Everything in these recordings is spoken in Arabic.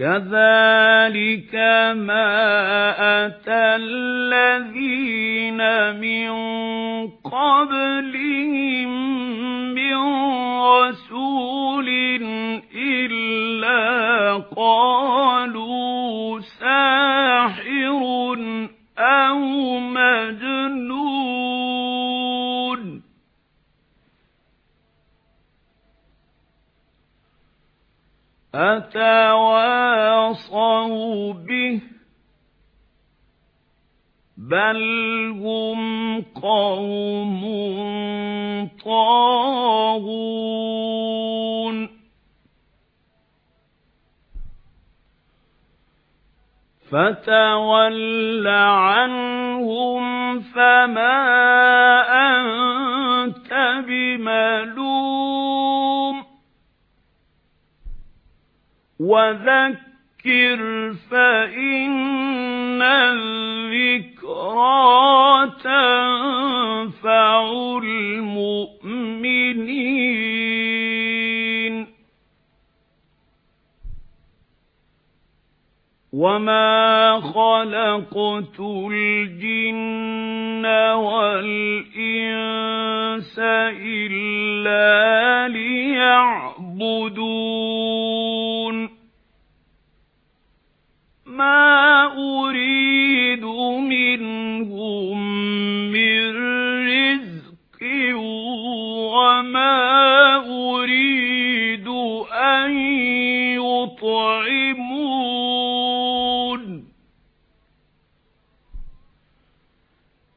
كَذَلِكَ مَا أَتَى الَّذِينَ مِن قَبْلِهِم مِّن رَّسُولٍ إِلَّا قَالُوا أَتَوَاصَوْا بِهِ بَلْ هُمْ قَوْمٌ طَاغُونَ فَتَوَلَّ عَنْهُمْ فَمَا وَذَكِّرْ فَإِنَّ الذِّكْرَى تَنفَعُ الْمُؤْمِنِينَ. وَمَا خَلَقْتُ الْجِنَّ وَالْإِنسَ إِلَّا لِيَعْبُدُونِ مَا أُرِيدُ مِنْهُمْ مِنْ رِزْقٍ وَمَا أُرِيدُ أَنْ يُطْعِمُونِ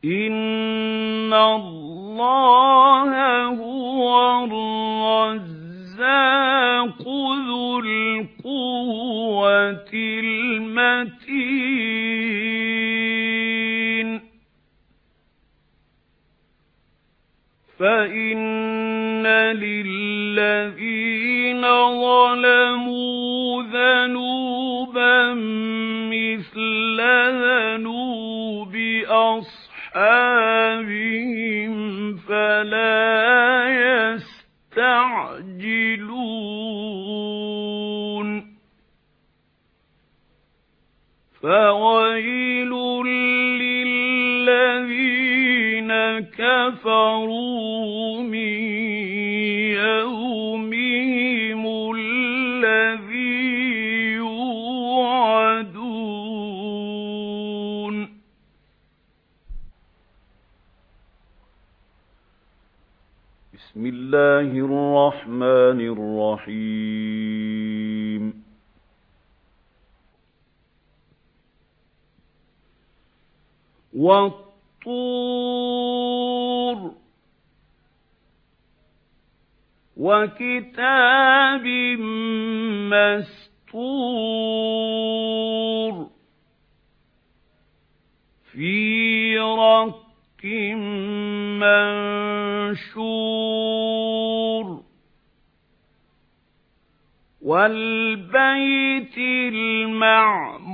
إِنَّ اللَّهَ هُوَ الرَّزَّاقُ الْمَتِينُ. فَإِنَّ لِلَّذِينَ فَوَيْلٌ لِّلَّذِينَ كَفَرُوا مِن يَوْمِهِمُ الَّذِي يُوعَدُونَ بسم الله الرحمن الرحيم وَالطُّورِ وَكِتَابٍ مَّسْطُورٍ فِي رَقٍّ مَّنشُورٍ وَالْبَيْتِ الْمَعْمُورِ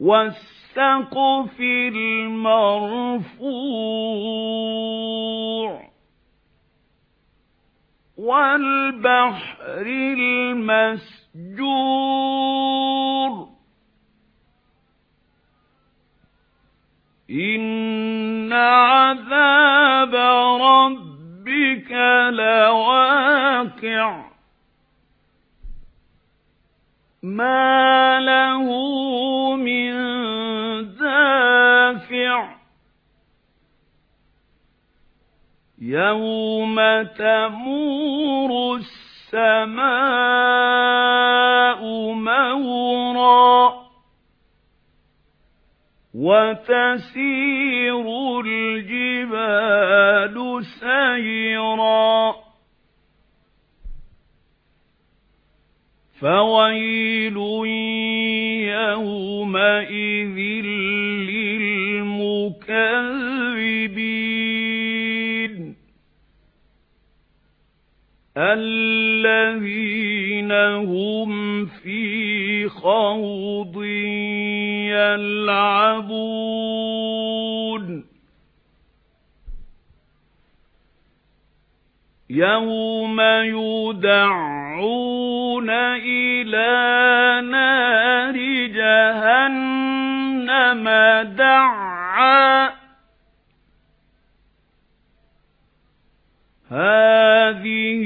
وَالسَّقْفِ الْمَرْفُوعِ وَالْبَحْرِ الْمَسْجُورِ إِنَّ عَذَابَ رَبِّكَ لَوَاقِعٌ مَا لَهُ يَوْمَ تَمُورُ السَّمَاءُ مَوْرًا وَتَسِيرُ الْجِبَالُ سَيْرًا فَوَيْلٌ يَوْمَئِذٍ لِّلْمُكَذِّبِينَ الَّذِينَ هُمْ فِي خَوْضٍ يَلْعَبُونَ. يَوْمَ يُدَعُّونَ إِلَى نَارِ جَهَنَّمَ دَعًّا. هَذِهِ